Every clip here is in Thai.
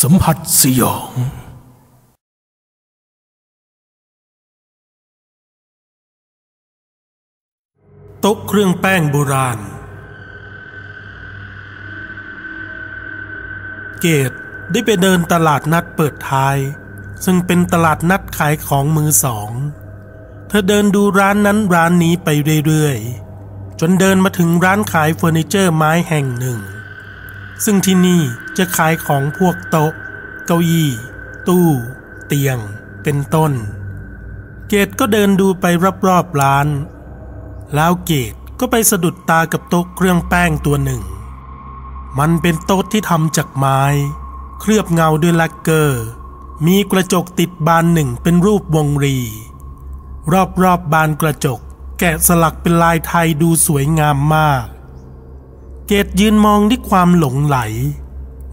สัมผัสสยอง โต๊ะเครื่องแป้งโบราณ เกตได้ไปเดินตลาดนัดเปิดท้าย ซึ่งเป็นตลาดนัดขายของมือสอง เธอเดินดูร้านนั้นร้านนี้ไปเรื่อยๆ จนเดินมาถึงร้านขายเฟอร์นิเจอร์ไม้แห่งหนึ่ง ซึ่งที่นี่ จะขายของพวกโต๊ะ เก้าอี้ ตู้ เตียง เป็นต้น เกตก็เดินดูไปรอบๆร้าน แล้วเกตก็ไปสะดุดตากับโต๊ะเครื่องแป้งตัวหนึ่ง มันเป็นโต๊ะที่ทำจากไม้ เคลือบเงาด้วยแลกเกอร์ มีกระจกติดบานหนึ่งเป็นรูปวงรี รอบๆบบานกระจก แกะสลักเป็นลายไทยดูสวยงามมาก เกตยืนมองด้วยความหลงไหล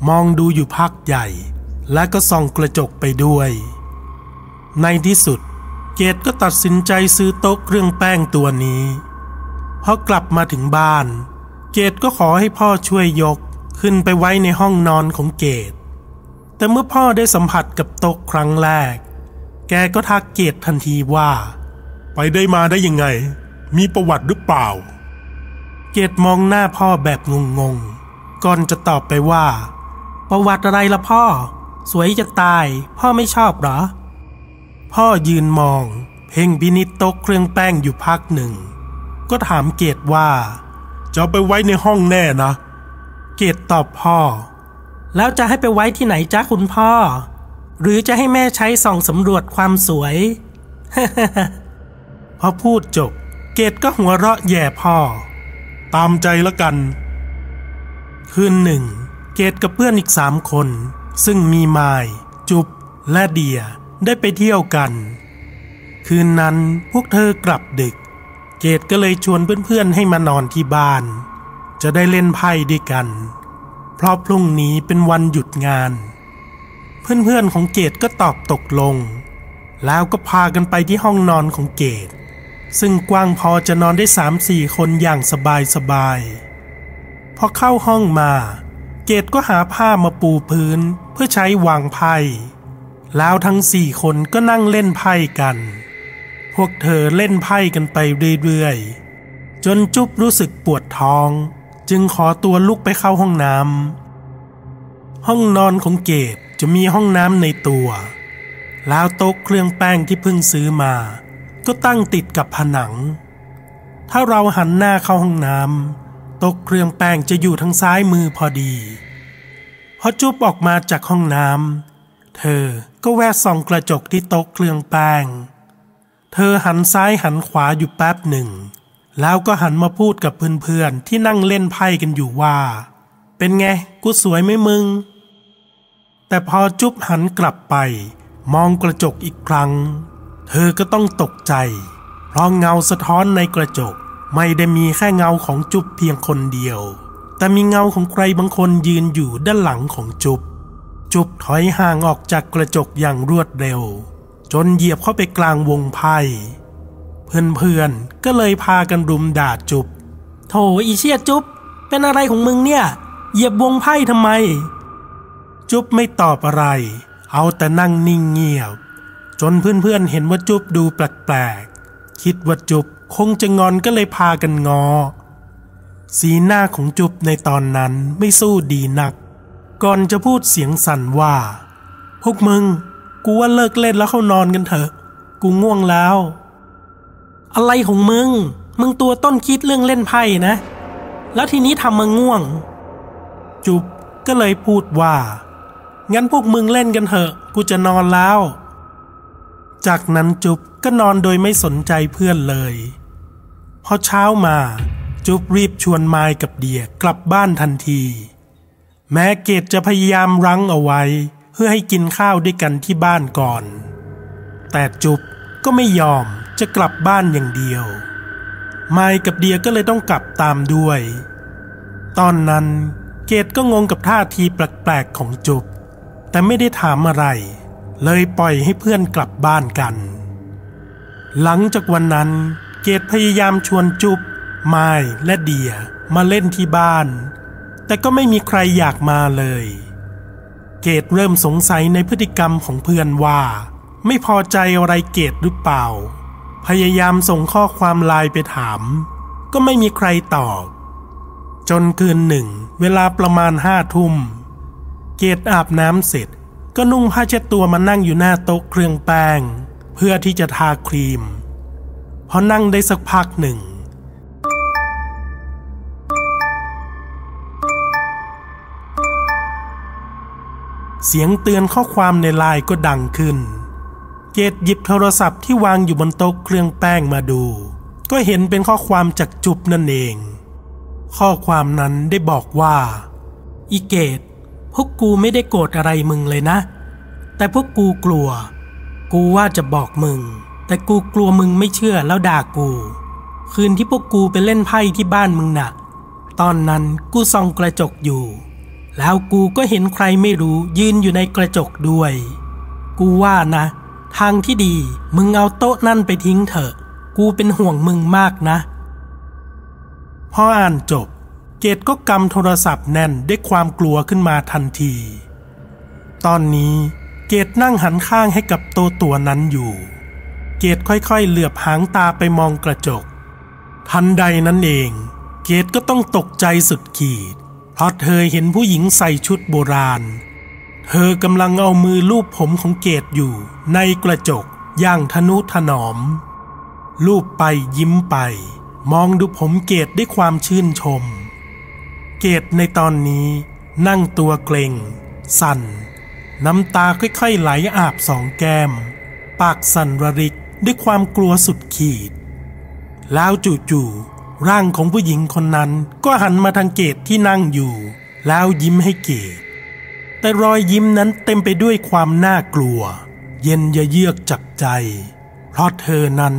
มองดูอยู่พักใหญ่ และก็ส่องกระจกไปด้วย ในที่สุด เกตก็ตัดสินใจซื้อโต๊ะเครื่องแป้งตัวนี้พอกลับมาถึงบ้าน เกตก็ขอให้พ่อช่วยยกขึ้นไปไว้ในห้องนอนของเกต แต่เมื่อพ่อได้สัมผัสกับโต๊ะครั้งแรก แกก็ทักเกตทันทีว่า ไปได้มาได้ยังไง มีประวัติหรือเปล่า เกตมองหน้าพ่อแบบงงๆ ก่อนจะตอบไปว่า ประวัติอะไรละพ่อ สวยจะตาย พ่อไม่ชอบเหรอ พ่อยืนมอง เพ่งพินิจโต๊ะเครื่องแป้งอยู่พักหนึ่ง ก็ถามเกตว่า จะไปไว้ในห้องแน่นะ เกตตอบพ่อ แล้วจะให้ไปไว้ที่ไหนจ้าคุณพ่อ หรือจะให้แม่ใช้ส่องสำรวจความสวยพอพูดจบ เกตก็หัวเราะแย่พ่อ ตามใจละกัน คืนหนึ่ง เกตกับเพื่อนอีกสามคน ซึ่งมีไมาย จุบ และเดียได้ไปเที่ยวกัน คืนนั้นพวกเธอกลับดึก เกตก็เลยชวนเพื่อนๆให้มานอนที่บ้าน จะได้เล่นไพ่ด้วยกัน เพราะพรุ่งนี้เป็นวันหยุดงาน เพื่อนๆของเกตก็ตอบตกลง แล้วก็พากันไปที่ห้องนอนของเกต ซึ่งกว้างพอจะนอนได้สามสี่คนอย่างสบายๆพอเข้าห้องมา เกตก็หาผ้ามาปูพื้นเพื่อใช้วางไพ่ แล้วทั้งสี่คนก็นั่งเล่นไพ่กัน พวกเธอเล่นไพ่กันไปเรื่อยๆ จนจุ๊บรู้สึกปวดท้อง จึงขอตัวลุกไปเข้าห้องน้ำห้องนอนของเกดจะมีห้องน้ำในตัว แล้วโต๊ะเครื่องแป้งที่เพิ่งซื้อมา ก็ตั้งติดกับผนัง ถ้าเราหันหน้าเข้าห้องน้ำ โต๊ะเครื่องแป้งจะอยู่ทางซ้ายมือพอดี พอจุ๊บออกมาจากห้องน้ำเธอก็แวะส่องกระจกที่โต๊ะเครื่องแป้ง เธอหันซ้ายหันขวาอยู่แป๊บหนึ่ง แล้วก็หันมาพูดกับเพื่อนๆที่นั่งเล่นไพ่กันอยู่ว่า เป็นไง กูสวยไหมมึง แต่พอจุ๊บหันกลับไป มองกระจกอีกครั้ง เธอก็ต้องตกใจ เพราะเงาสะท้อนในกระจก ไม่ได้มีแค่เงาของจุ๊บเพียงคนเดียว แต่มีเงาของใครบางคนยืนอยู่ด้านหลังของจุ๊บจุบถอยห่างออกจากกระจกอย่างรวดเร็ว จนเหยียบเข้าไปกลางวงไพ่เพื่อนๆก็เลยพากันรุมด่าจุบโถอีเชียจุบเป็นอะไรของมึงเนี่ย เหยียบวงไพ่ทำไม จุบไม่ตอบอะไร เอาแต่นั่งนิ่งเงียบ จนเพื่อนๆเห็นว่าจุบดูแปลกๆคิดว่าจุบ คงจะงอนก็เลยพากันงอ สีหน้าของจุบในตอนนั้นไม่สู้ดีนัก ก่อนจะพูดเสียงสั่นว่า พวกมึง กูว่าเลิกเล่นแล้วเข้านอนกันเถอะ กูง่วงแล้ว อะไรของมึง มึงตัวต้นคิดเรื่องเล่นไพ่นะ แล้วทีนี้ทำมาง่วง จุบก็เลยพูดว่า งั้นพวกมึงเล่นกันเถอะ กูจะนอนแล้ว จากนั้นจุ๊บก็นอนโดยไม่สนใจเพื่อนเลย พอเช้ามาจุ๊บรีบชวนไมายกับเดียกลับบ้านทันที แม้เกดจะพยายามรั้งเอาไว้ เพื่อให้กินข้าวด้วยกันที่บ้านก่อน แต่จุ๊บก็ไม่ยอมจะกลับบ้านอย่างเดียว ไมค์กับเดียก็เลยต้องกลับตามด้วย ตอนนั้นเกดก็งงกับท่าทีแปลกๆของจุ๊บแต่ไม่ได้ถามอะไร เลยปล่อยให้เพื่อนกลับบ้านกัน หลังจากวันนั้นเกดพยายามชวนจุบไมค์และเดียมาเล่นที่บ้าน แต่ก็ไม่มีใครอยากมาเลย เกตเริ่มสงสัยในพฤติกรรมของเพื่อนว่า ไม่พอใจอะไรเกตหรือเปล่า พยายามส่งข้อความไลน์ไปถาม ก็ไม่มีใครตอบ จนคืนหนึ่ง เวลาประมาณห้าทุ่ม เกตอาบน้ำเสร็จ ก็นุ่งผ้าเช็ดตัวมานั่งอยู่หน้าโต๊ะเครื่องแป้ง เพื่อที่จะทาครีมพอนั่งได้สักพักหนึ่ง เสียงเตือนข้อความในไลน์ก็ดังขึ้น เกตหยิบโทรศัพท์ที่วางอยู่บนโต๊ะเครื่องแป้งมาดู ก็เห็นเป็นข้อความจากจุบนั่นเอง ข้อความนั้นได้บอกว่า อีเกต พวกกูไม่ได้โกรธอะไรมึงเลยนะ แต่พวกกูกลัว กูว่าจะบอกมึง แต่กูกลัวมึงไม่เชื่อแล้วด่ากู คืนที่พวกกูไปเล่นไพ่ที่บ้านมึงน่ะ ตอนนั้นกูส่องกระจกอยู่ แล้วกูก็เห็นใครไม่รู้ยืนอยู่ในกระจกด้วย กูว่านะ ทางที่ดีมึงเอาโต๊ะนั่นไปทิ้งเถอะ กูเป็นห่วงมึงมากนะพออ่านจบ เกตก็กำโทรศัพท์แน่นด้วยความกลัวขึ้นมาทันที ตอนนี้เกตนั่งหันข้างให้กับโตตัวนั้นอยู่ เกตค่อยๆ เหลือบหางตาไปมองกระจก ทันใดนั้นเอง เกตก็ต้องตกใจสุดขีด เพราะเธอเห็นผู้หญิงใส่ชุดโบราณ เธอกำลังเอามือลูบผมของเกตอยู่ ในกระจกอย่างทนุถนอม ลูบไปยิ้มไป มองดูผมเกตด้วยความชื่นชม เกตในตอนนี้นั่งตัวเกรงสั่น น้ำตาค่อยๆไหลอาบสองแก้ม ปากสั่นระริกด้วยความกลัวสุดขีด แล้วจู่ๆร่างของผู้หญิงคนนั้นก็หันมาทางเกตที่นั่งอยู่ แล้วยิ้มให้เกต แต่รอยยิ้มนั้นเต็มไปด้วยความน่ากลัว เย็นยะเยือกจับใจ เพราะเธอนั้น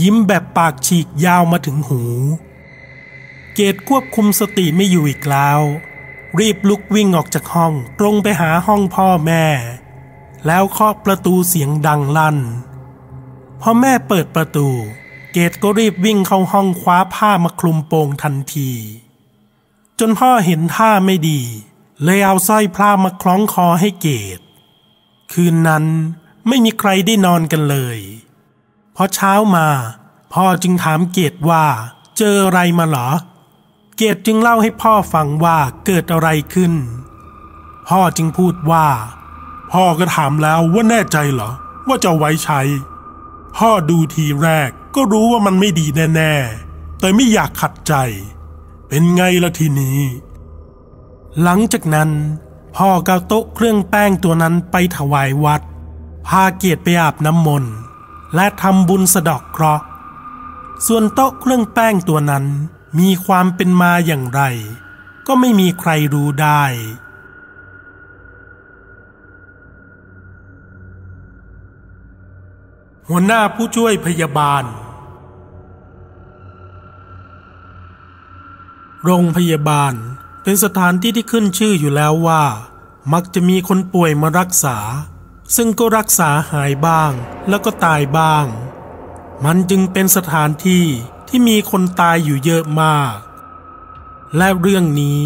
ยิ้มแบบปากฉีกยาวมาถึงหู เกตควบคุมสติไม่อยู่อีกแล้ว รีบลุกวิ่งออกจากห้องตรงไปหาห้องพ่อแม่ แล้วเคาะประตูเสียงดังลั่น พอแม่เปิดประตู เกตก็รีบวิ่งเข้าห้องคว้าผ้ามาคลุมโปงทันที จนพ่อเห็นท่าไม่ดี เลยเอาสร้อยพระมาคล้องคอให้เกต คืนนั้นไม่มีใครได้นอนกันเลยพอเช้ามา พ่อจึงถามเกตว่า เจออะไรมาเหรอ เกตจึงเล่าให้พ่อฟังว่าเกิดอะไรขึ้น พ่อจึงพูดว่า พ่อก็ถามแล้วว่าแน่ใจเหรอ ว่าจะไว้ใช้ พ่อดูทีแรกก็รู้ว่ามันไม่ดีแน่ๆ แต่ไม่อยากขัดใจ เป็นไงละทีนี้ หลังจากนั้น พ่อก็โต๊ะเครื่องแป้งตัวนั้นไปถวายวัด พาเกียรติไปอาบน้ำมนต์และทำบุญสะดอกเคราะห์ส่วนโต๊ะเครื่องแป้งตัวนั้น มีความเป็นมาอย่างไร ก็ไม่มีใครรู้ได้ หัวหน้าผู้ช่วยพยาบาล โรงพยาบาลเป็นสถานที่ที่ขึ้นชื่ออยู่แล้วว่า มักจะมีคนป่วยมารักษา ซึ่งก็รักษาหายบ้างแล้วก็ตายบ้าง มันจึงเป็นสถานที่ ที่มีคนตายอยู่เยอะมาก และเรื่องนี้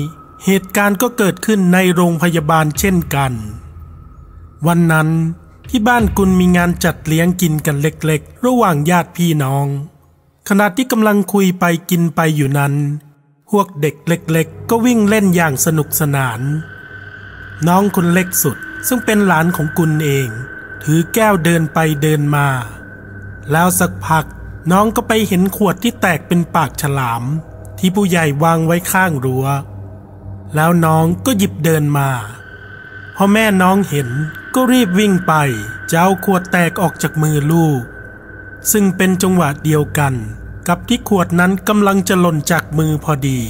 เหตุการณ์ก็เกิดขึ้นในโรงพยาบาลเช่นกัน วันนั้นที่บ้านกุลมีงานจัดเลี้ยงกินกันเล็กๆ ระหว่างญาติพี่น้อง ขณะที่กำลังคุยไปกินไปอยู่นั้น พวกเด็กเล็กๆ ก็วิ่งเล่นอย่างสนุกสนาน น้องคนเล็กสุดซึ่งเป็นหลานของกุลเอง ถือแก้วเดินไปเดินมา แล้วสักพัก น้องก็ไปเห็นขวดที่แตกเป็นปากฉลาม ที่ผู้ใหญ่วางไว้ข้างรัว้ว แล้วน้องก็หยิบเดินมา พอแม่น้องเห็นก็รีบวิ่งไปจะเอาขวดแตกออกจากมือลูก ซึ่งเป็นจังหวะเดียวกัน กับที่ขวดนั้นกำลังจะหล่นจากมือพอดี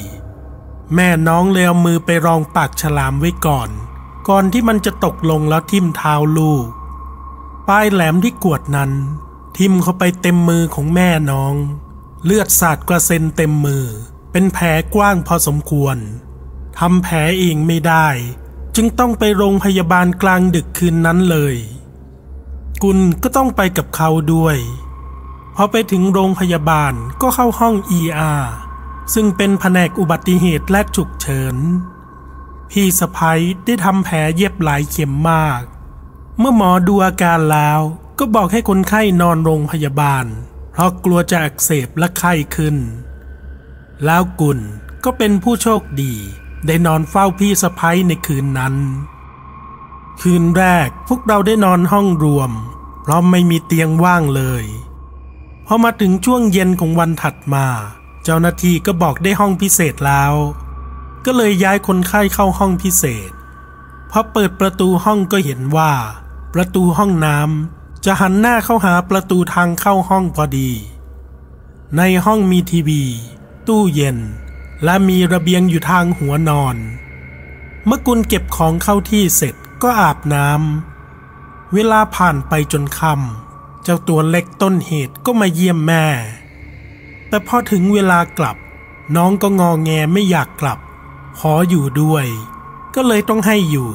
แม่น้องเลยเอามือไปรองปากฉลามไว้ก่อน ก่อนที่มันจะตกลงแล้วทิ่มเท้าลูก ปลายแหลมที่ขวดนั้น ทิมเข้าไปเต็มมือของแม่น้อง เลือดสาดกระเซ็นเต็มมือ เป็นแผลกว้างพอสมควรทำแผลเองไม่ได้ จึงต้องไปโรงพยาบาลกลางดึกคืนนั้นเลย กุลก็ต้องไปกับเขาด้วยพอไปถึงโรงพยาบาลก็เข้าห้อง ER ซึ่งเป็นแผนกอุบัติเหตุและฉุกเฉิน พี่สะพ้ยได้ทำแผลเย็บหลายเข็มมาก เมื่อหมอดูอาการแล้ว ก็บอกให้คนไข้นอนโรงพยาบาล เพราะกลัวจะอักเสบและไข้ขึ้น แล้วกุลก็เป็นผู้โชคดี ได้นอนเฝ้าพี่สะพ้ยในคืนนั้น คืนแรกพวกเราได้นอนห้องรวม เพราะไม่มีเตียงว่างเลยพอมาถึงช่วงเย็นของวันถัดมา เจ้าหน้าที่ก็บอกได้ห้องพิเศษแล้ว ก็เลยย้ายคนไข้เข้าห้องพิเศษพอเปิดประตูห้องก็เห็นว่า ประตูห้องน้ำ จะหันหน้าเข้าหาประตูทางเข้าห้องพอดี ในห้องมีทีวี ตู้เย็น และมีระเบียงอยู่ทางหัวนอน เมื่อกุลเก็บของเข้าที่เสร็จก็อาบน้ำเวลาผ่านไปจนค่ำเจ้าตัวเล็กต้นเหตุก็มาเยี่ยมแม่ แต่พอถึงเวลากลับ น้องก็งอแงไม่อยากกลับ ขออยู่ด้วย ก็เลยต้องให้อยู่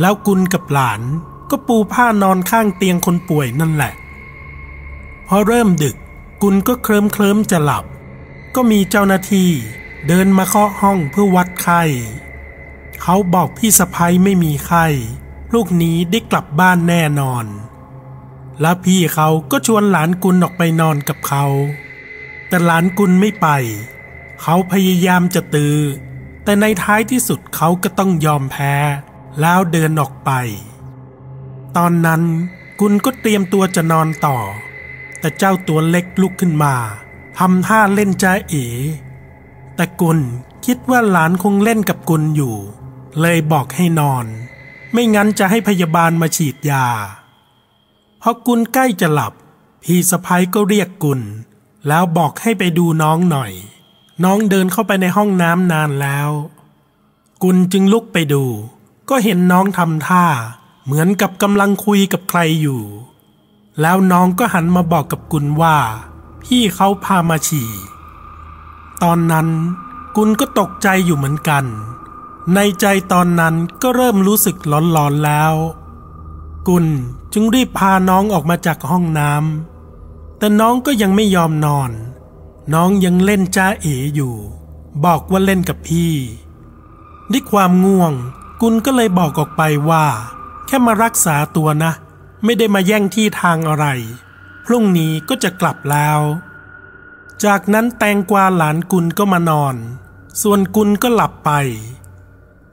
แล้วกุลกับหลาน ก็ปูผ้านอนข้างเตียงคนป่วยนั่นแหละ พอเริ่มดึกกุลก็เคลิ้มเคลิ้มจะหลับ ก็มีเจ้าหน้าที่เดินมาเคาะห้องเพื่อวัดไข้เขาบอกพี่สะพ้ยไม่มีไข้ลูกนี้ได้กลับบ้านแน่นอน แล้วพี่เขาก็ชวนหลานกุลออกไปนอนกับเขา แต่หลานกุลไม่ไป เขาพยายามจะตือแต่ในท้ายที่สุดเขาก็ต้องยอมแพ้ แล้วเดินออกไป ตอนนั้นกุลก็เตรียมตัวจะนอนต่อ แต่เจ้าตัวเล็กลุกขึ้นมาทำท่าเล่นจ้าเอ๋ แต่กุลคิดว่าหลานคงเล่นกับกุลอยู่ เลยบอกให้นอน ไม่งั้นจะให้พยาบาลมาฉีดยาพอกุลใกล้จะหลับ พี่สะพ้ยก็เรียกกุล แล้วบอกให้ไปดูน้องหน่อย น้องเดินเข้าไปในห้องน้ำนานแล้ว กุลจึงลุกไปดู ก็เห็นน้องทำท่า เหมือนกับกำลังคุยกับใครอยู่ แล้วน้องก็หันมาบอกกับกุลว่า พี่เขาพามาฉี่ ตอนนั้นกุลก็ตกใจอยู่เหมือนกัน ในใจตอนนั้นก็เริ่มรู้สึกหลอนๆแล้ว กุลจึงรีบพาน้องออกมาจากห้องน้ำแต่น้องก็ยังไม่ยอมนอน น้องยังเล่นจ้าเอ๋อยู่ บอกว่าเล่นกับพี่ด้วยความง่วง กุลก็เลยบอกออกไปว่า แค่มารักษาตัวนะ ไม่ได้มาแย่งที่ทางอะไร พรุ่งนี้ก็จะกลับแล้ว จากนั้นแตงกวาหลานกุลก็มานอน ส่วนกุลก็หลับไป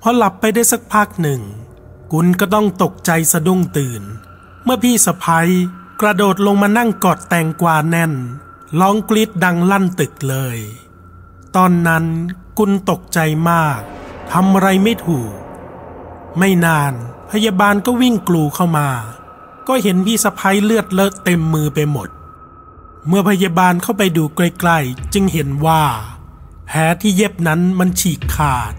พอหลับไปได้สักพักหนึ่ง กุลก็ต้องตกใจสะดุ้งตื่น เมื่อพี่สะพ้ยกระโดดลงมานั่งกอดแตงกวาแน่น ร้องกรีดดังลั่นตึกเลย ตอนนั้นกุลตกใจมากทำอะไรไม่ถูก ไม่นาน พยาบาลก็วิ่งกลูเข้ามา ก็เห็นพี่สะพ้ยเลือดเลอะเต็มมือไปหมด เมื่อพยาบาลเข้าไปดูใกล้ๆ จึงเห็นว่าแผลที่เย็บนั้นมันฉีกขาด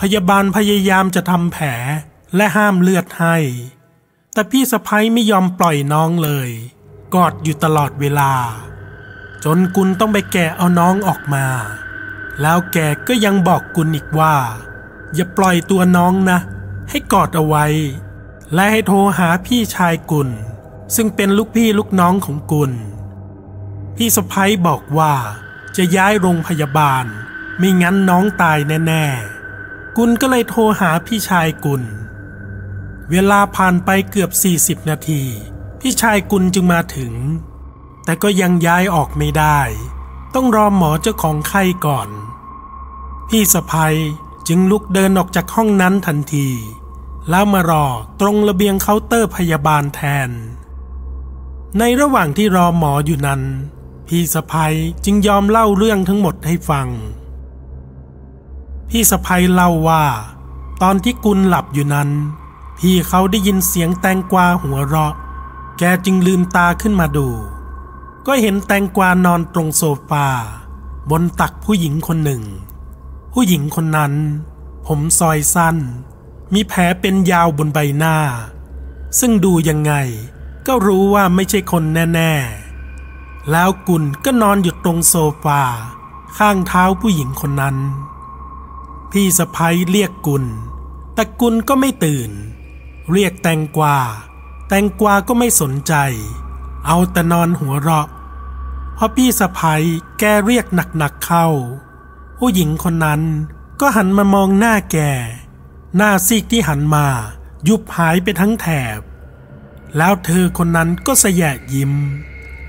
พยาบาลพยายามจะทำแผลและห้ามเลือดให้ แต่พี่สะพ้ยไม่ยอมปล่อยน้องเลย กอดอยู่ตลอดเวลา จนกุลต้องไปแกะเอาน้องออกมา แล้วแกก็ยังบอกกุลอีกว่า อย่าปล่อยตัวน้องนะ ให้กอดเอาไว้ และให้โทรหาพี่ชายกุล ซึ่งเป็นลูกพี่ลูกน้องของกุล พี่สะพ้ยบอกว่าจะย้ายโรงพยาบาลไม่งั้นน้องตายแน่ๆ กุลก็เลยโทรหาพี่ชายกุล เวลาผ่านไปเกือบ 40 นาที พี่ชายกุลจึงมาถึง แต่ก็ยังย้ายออกไม่ได้ ต้องรอหมอเจ้าของไข้ก่อน พี่สะพ้ยจึงลุกเดินออกจากห้องนั้นทันที แล้วมารอตรงระเบียงเคาน์เตอร์พยาบาลแทน ในระหว่างที่รอหมออยู่นั้น พี่สะพ้ยจึงยอมเล่าเรื่องทั้งหมดให้ฟัง พี่สะพ้ยเล่าว่า ตอนที่กุลหลับอยู่นั้น พี่เขาได้ยินเสียงแตงกวาหัวเราะ แกจึงลืมตาขึ้นมาดู ก็เห็นแตงกวานอนตรงโซฟาบนตักผู้หญิงคนหนึ่ง ผู้หญิงคนนั้น ผมซอยสั้น มีแผลเป็นยาวบนใบหน้า ซึ่งดูยังไงก็รู้ว่าไม่ใช่คนแน่ ๆ แล้วกุลก็นอนอยู่ตรงโซฟาข้างเท้าผู้หญิงคนนั้น พี่สะพ้ยเรียกกุล แต่กุลก็ไม่ตื่น เรียกแตงกวา แตงกวาก็ไม่สนใจ เอาแต่นอนหัวเราะเพราะพี่สะพ้ยแกเรียกหนักๆเข้า ผู้หญิงคนนั้นก็หันมามองหน้าแก หน้าซีกที่หันมา ยุบหายไปทั้งแถบ แล้วเธอคนนั้นก็สยะยิ้ม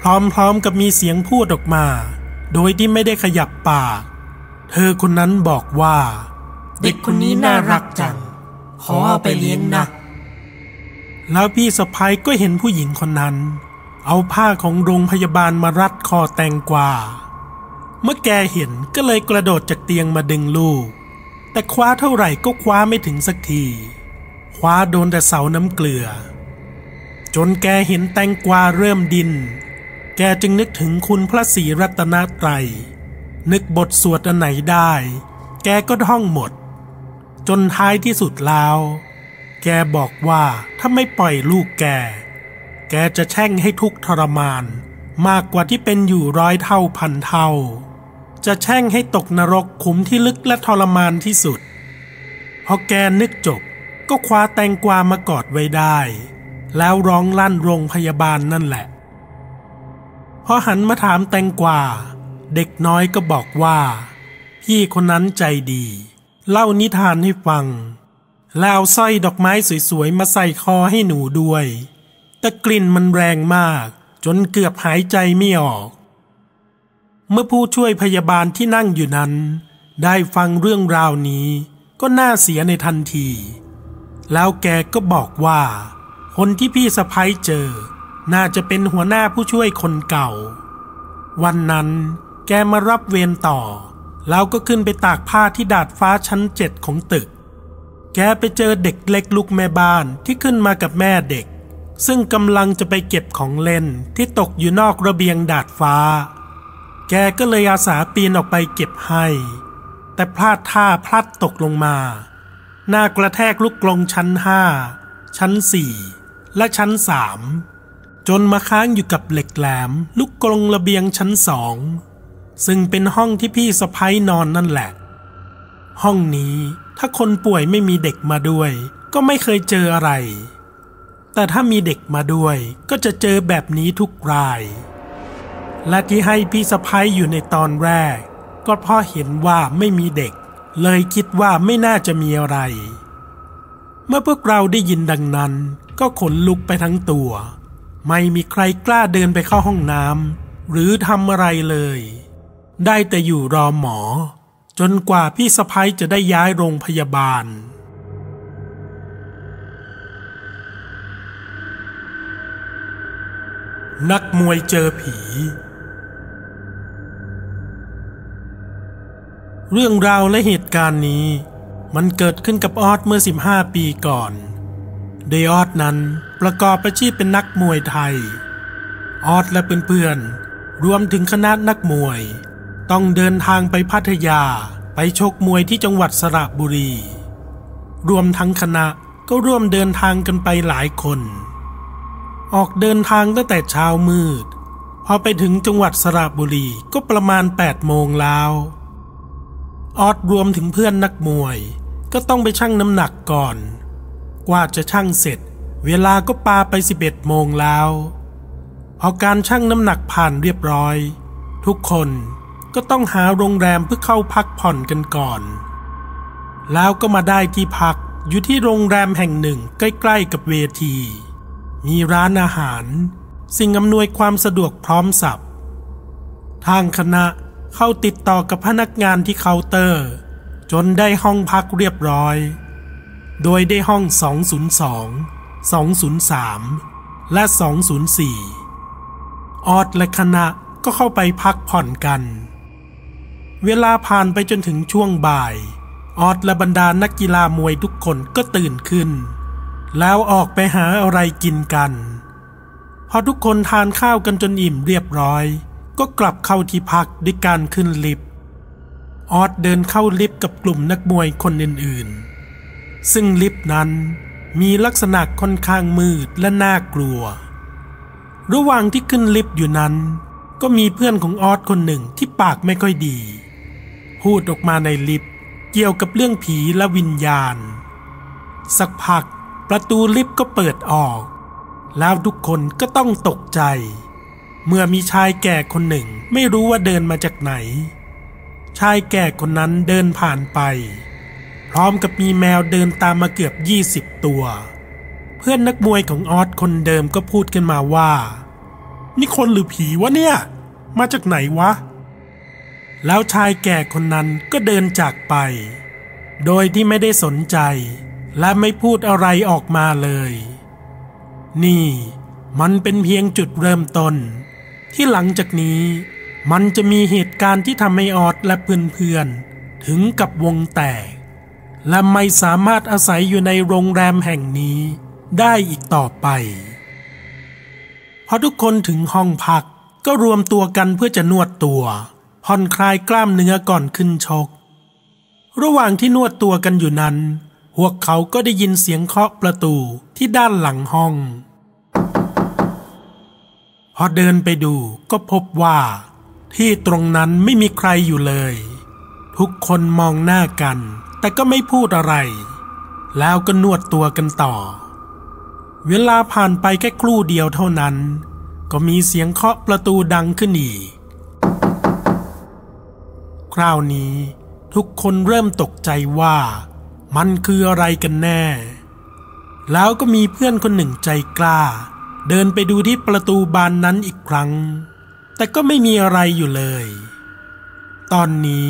พร้อมๆกับมีเสียงพูดออกมา โดยที่ไม่ได้ขยับปาก เธอคนนั้นบอกว่า เด็กคนนี้น่ารักจัง ขอเอาไปเลี้ยงนะ แล้วพี่สะพ้ายก็เห็นผู้หญิงคนนั้น เอาผ้าของโรงพยาบาลมารัดคอแตงกวาเมื่อแกเห็นก็เลยกระโดดจากเตียงมาดึงลูก แต่คว้าเท่าไหร่ก็คว้าไม่ถึงสักที คว้าโดนแต่เสาน้ำเกลือ จนแกเห็นแตงกวาเริ่มดิน แกจึงนึกถึงคุณพระศรีรัตนตรัย นึกบทสวดอันไหนได้ แกก็ท่องหมด จนท้ายที่สุดแล้ว แกบอกว่าถ้าไม่ปล่อยลูกแก แกจะแช่งให้ทุกทรมาน มากกว่าที่เป็นอยู่ร้อยเท่าพันเท่า จะแช่งให้ตกนรกขุมที่ลึกและทรมานที่สุด พอแกนึกจบก็คว้าแตงกวามากอดไว้ได้ แล้วร้องลั่นโรงพยาบาลนั่นแหละ พอหันมาถามแตงกวา เด็กน้อยก็บอกว่า พี่คนนั้นใจดี เล่านิทานให้ฟัง แล้วเอาสร้อยดอกไม้สวยๆ มาใส่คอให้หนูด้วย แต่กลิ่นมันแรงมาก จนเกือบหายใจไม่ออก เมื่อผู้ช่วยพยาบาลที่นั่งอยู่นั้น ได้ฟังเรื่องราวนี้ก็น่าเสียในทันที แล้วแกก็บอกว่า คนที่พี่สะพ้ยเจอ น่าจะเป็นหัวหน้าผู้ช่วยคนเก่า วันนั้นแกมารับเวรต่อ แล้วก็ขึ้นไปตากผ้าที่ดาดฟ้าชั้นเจ็ดของตึก แกไปเจอเด็กเล็กลูกแม่บ้านที่ขึ้นมากับแม่เด็ก ซึ่งกำลังจะไปเก็บของเล่นที่ตกอยู่นอกระเบียงดาดฟ้า แกก็เลยอาสาปีนออกไปเก็บให้ แต่พลาดท่าพลัดตกลงมา หน้ากระแทกลูกกลงชั้นห้าชั้นสี่และชั้นสามจนมาค้างอยู่กับเหล็กแหลม ลูกกลงระเบียงชั้นสองซึ่งเป็นห้องที่พี่สะพ้ยนอนนั่นแหละ ห้องนี้ถ้าคนป่วยไม่มีเด็กมาด้วย ก็ไม่เคยเจออะไร แต่ถ้ามีเด็กมาด้วยก็จะเจอแบบนี้ทุกราย และที่ให้พี่สะพ้ยอยู่ในตอนแรก ก็เพราะเห็นว่าไม่มีเด็ก เลยคิดว่าไม่น่าจะมีอะไร เมื่อพวกเราได้ยินดังนั้น ก็ขนลุกไปทั้งตัว ไม่มีใครกล้าเดินไปเข้าห้องน้ำหรือทำอะไรเลย ได้แต่อยู่รอหมอ จนกว่าพี่สะพ้ยจะได้ย้ายโรงพยาบาลนักมวยเจอผี เรื่องราวและเหตุการณ์นี้ มันเกิดขึ้นกับออสเมื่อ 15 ปีก่อน โดยออสนั้นประกอบอาชีพเป็นนักมวยไทย ออสและเพื่อนๆรวมถึงคณะนักมวย ต้องเดินทางไปพัทยาไปชกมวยที่จังหวัดสระบุรี รวมทั้งคณะก็ร่วมเดินทางกันไปหลายคน ออกเดินทางตั้งแต่เช้ามืด พอไปถึงจังหวัดสระบุรีก็ประมาณ8โมงแล้ว ออสรวมถึงเพื่อนนักมวย ก็ต้องไปชั่งน้ำหนักก่อน กว่าจะชั่งเสร็จ เวลาก็ปาไป 11โมงแล้วพอการชั่งน้ำหนักผ่านเรียบร้อย ทุกคนก็ต้องหาโรงแรมเพื่อเข้าพักผ่อนกันก่อน แล้วก็มาได้ที่พักอยู่ที่โรงแรมแห่งหนึ่งใกล้ๆกับเวที มีร้านอาหาร สิ่งอำนวยความสะดวกพร้อมสับ ทางคณะ เข้าติดต่อกับพนักงานที่เคาน์เตอร์ จนได้ห้องพักเรียบร้อย โดยได้ห้อง 202 203 และ 204 ออดและคณะก็เข้าไปพักผ่อนกัน เวลาผ่านไปจนถึงช่วงบ่าย ออดและบรรดานักกีฬามวยทุกคนก็ตื่นขึ้น แล้วออกไปหาอะไรกินกัน พอทุกคนทานข้าวกันจนอิ่มเรียบร้อย ก็กลับเข้าที่พักด้วยการขึ้นลิฟต์ออดเดินเข้าลิฟต์กับกลุ่มนักมวยคนอื่นๆ ซึ่งลิฟต์นั้นมีลักษณะค่อนข้างมืดและน่ากลัว ระหว่างที่ขึ้นลิฟต์อยู่นั้น ก็มีเพื่อนของออสคนหนึ่งที่ปากไม่ค่อยดี พูดออกมาในลิฟต์เกี่ยวกับเรื่องผีและวิญญาณ สักพักประตูลิฟต์ก็เปิดออก แล้วทุกคนก็ต้องตกใจ เมื่อมีชายแก่คนหนึ่งไม่รู้ว่าเดินมาจากไหน ชายแก่คนนั้นเดินผ่านไป พร้อมกับมีแมวเดินตามมาเกือบ20ตัว เพื่อนนักมวยของออสคนเดิมก็พูดกันมาว่า นี่คนหรือผีวะเนี่ย มาจากไหนวะ แล้วชายแก่คนนั้นก็เดินจากไป โดยที่ไม่ได้สนใจ และไม่พูดอะไรออกมาเลย นี่มันเป็นเพียงจุดเริ่มต้น ที่หลังจากนี้มันจะมีเหตุการณ์ที่ทำให้ออดและเพื่อนๆ ถึงกับวงแตก และไม่สามารถอาศัยอยู่ในโรงแรมแห่งนี้ได้อีกต่อไป พอทุกคนถึงห้องพักก็รวมตัวกันเพื่อจะนวดตัวผ่อนคลายกล้ามเนื้อก่อนขึ้นชก ระหว่างที่นวดตัวกันอยู่นั้น พวกเขาก็ได้ยินเสียงเคาะประตูที่ด้านหลังห้อง อเดินไปดูก็พบว่า ที่ตรงนั้นไม่มีใครอยู่เลย ทุกคนมองหน้ากัน แต่ก็ไม่พูดอะไร แล้วก็นวดตัวกันต่อ เวลาผ่านไปแค่ครู่เดียวเท่านั้น ก็มีเสียงเคาะประตูดังขึ้นอีก คราวนี้ทุกคนเริ่มตกใจว่า มันคืออะไรกันแน่ แล้วก็มีเพื่อนคนหนึ่งใจกล้า เดินไปดูที่ประตูบานนั้นอีกครั้ง แต่ก็ไม่มีอะไรอยู่เลย ตอนนี้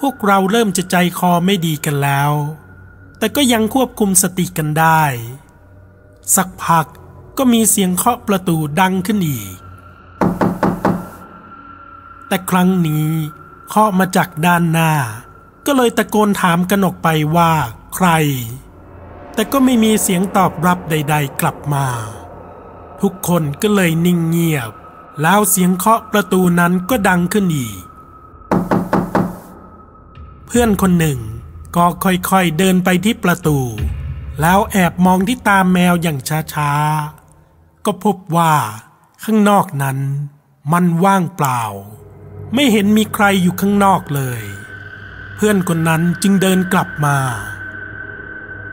พวกเราเริ่มจะใจคอไม่ดีกันแล้ว แต่ก็ยังควบคุมสติกันได้ สักพักก็มีเสียงเคาะประตูดังขึ้นอีก แต่ครั้งนี้เคาะมาจากด้านหน้า ก็เลยตะโกนถามกันออกไปว่าใคร แต่ก็ไม่มีเสียงตอบรับใด ๆ กลับมา ทุกคนก็เลยนิ่งเงียบ แล้วเสียงเคาะประตูนั้นก็ดังขึ้นอีก เพื่อนคนหนึ่งก็ค่อยๆเดินไปที่ประตู แล้วแอบมองที่ตาแมวอย่างช้าๆ ก็พบว่าข้างนอกนั้นมันว่างเปล่า ไม่เห็นมีใครอยู่ข้างนอกเลย เพื่อนคนนั้นจึงเดินกลับมา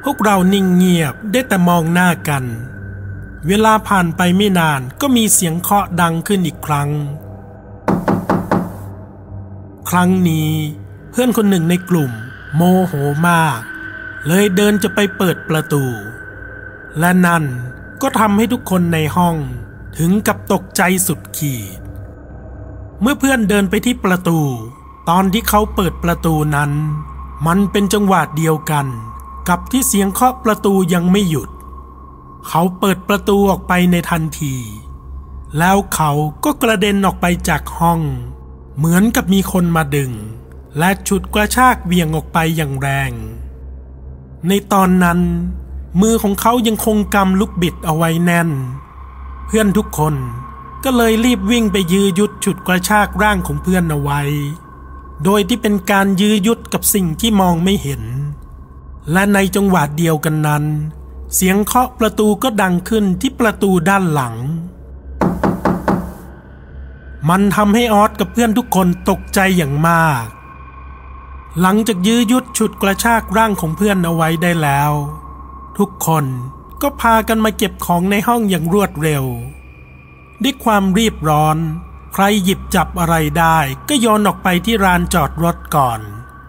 พวกเรานิ่งเงียบได้แต่มองหน้ากัน เวลาผ่านไปไม่นานก็มีเสียงเคาะดังขึ้นอีกครั้ง ครั้งนี้เพื่อนคนหนึ่งในกลุ่มโมโหมาก เลยเดินจะไปเปิดประตู และนั่นก็ทำให้ทุกคนในห้องถึงกับตกใจสุดขีด เมื่อเพื่อนเดินไปที่ประตู ตอนที่เขาเปิดประตูนั้น มันเป็นจังหวะเดียวกัน กับที่เสียงเคาะประตูยังไม่หยุด เขาเปิดประตูออกไปในทันที แล้วเขาก็กระเด็นออกไปจากห้อง เหมือนกับมีคนมาดึง และฉุดกระชากเวียงออกไปอย่างแรง ในตอนนั้น มือของเขายังคงกำลูกบิดเอาไว้แน่น เพื่อนทุกคนก็เลยรีบวิ่งไปยื้อยุดฉุดกระชากร่างของเพื่อนเอาไว้ โดยที่เป็นการยื้อยุดกับสิ่งที่มองไม่เห็น และในจังหวะเดียวกันนั้น เสียงเคาะประตูก็ดังขึ้นที่ประตูด้านหลัง มันทำให้ออสกับเพื่อนทุกคนตกใจอย่างมาก หลังจากยื้อยุดฉุดกระชากร่างของเพื่อนเอาไว้ได้แล้ว ทุกคนก็พากันมาเก็บของในห้องอย่างรวดเร็ว ด้วยความรีบร้อน ใครหยิบจับอะไรได้ก็โยนออกไปที่ลานจอดรถก่อน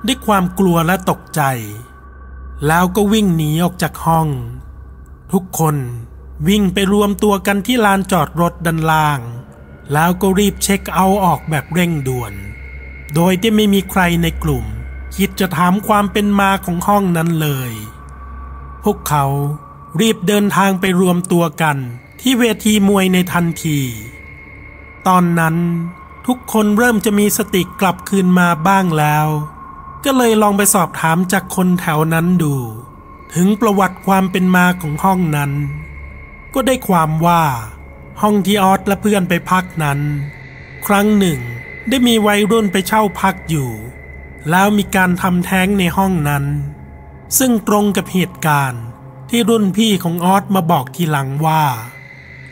ด้วยความกลัวและตกใจ แล้วก็วิ่งหนีออกจากห้อง ทุกคนวิ่งไปรวมตัวกันที่ลานจอดรถด้านล่าง แล้วก็รีบเช็คเอาท์ออกแบบเร่งด่วน โดยที่ไม่มีใครในกลุ่ม คิดจะถามความเป็นมาของห้องนั้นเลย พวกเขารีบเดินทางไปรวมตัวกันที่เวทีมวยในทันที ตอนนั้นทุกคนเริ่มจะมีสติกลับคืนมาบ้างแล้ว ก็เลยลองไปสอบถามจากคนแถวนั้นดู ถึงประวัติความเป็นมาของห้องนั้น ก็ได้ความว่า ห้องที่ออสและเพื่อนไปพักนั้น ครั้งหนึ่งได้มีวัยรุ่นไปเช่าพักอยู่ แล้วมีการทำแท้งในห้องนั้น ซึ่งตรงกับเหตุการณ์ที่รุ่นพี่ของออสมาบอกทีหลังว่า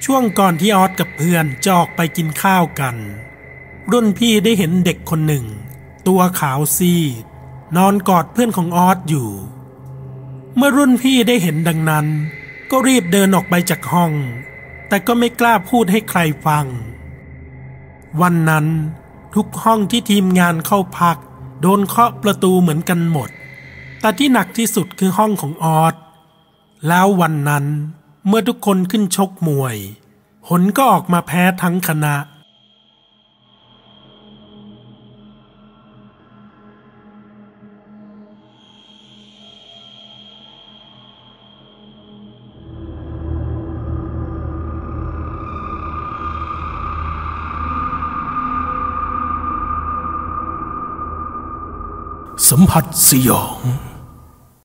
ช่วงก่อนที่ออสกับเพื่อนจะออกไปกินข้าวกัน รุ่นพี่ได้เห็นเด็กคนหนึ่ง ตัวขาวซีด นอนกอดเพื่อนของออสอยู่ เมื่อรุ่นพี่ได้เห็นดังนั้น ก็รีบเดินออกไปจากห้อง แต่ก็ไม่กล้าพูดให้ใครฟัง วันนั้นทุกห้องที่ทีมงานเข้าพัก โดนเคาะประตูเหมือนกันหมด แต่ที่หนักที่สุดคือห้องของออสแล้ววันนั้นเมื่อทุกคนขึ้นชกมวยผลก็ออกมาแพ้ทั้งคณะ สัมผัสสยอง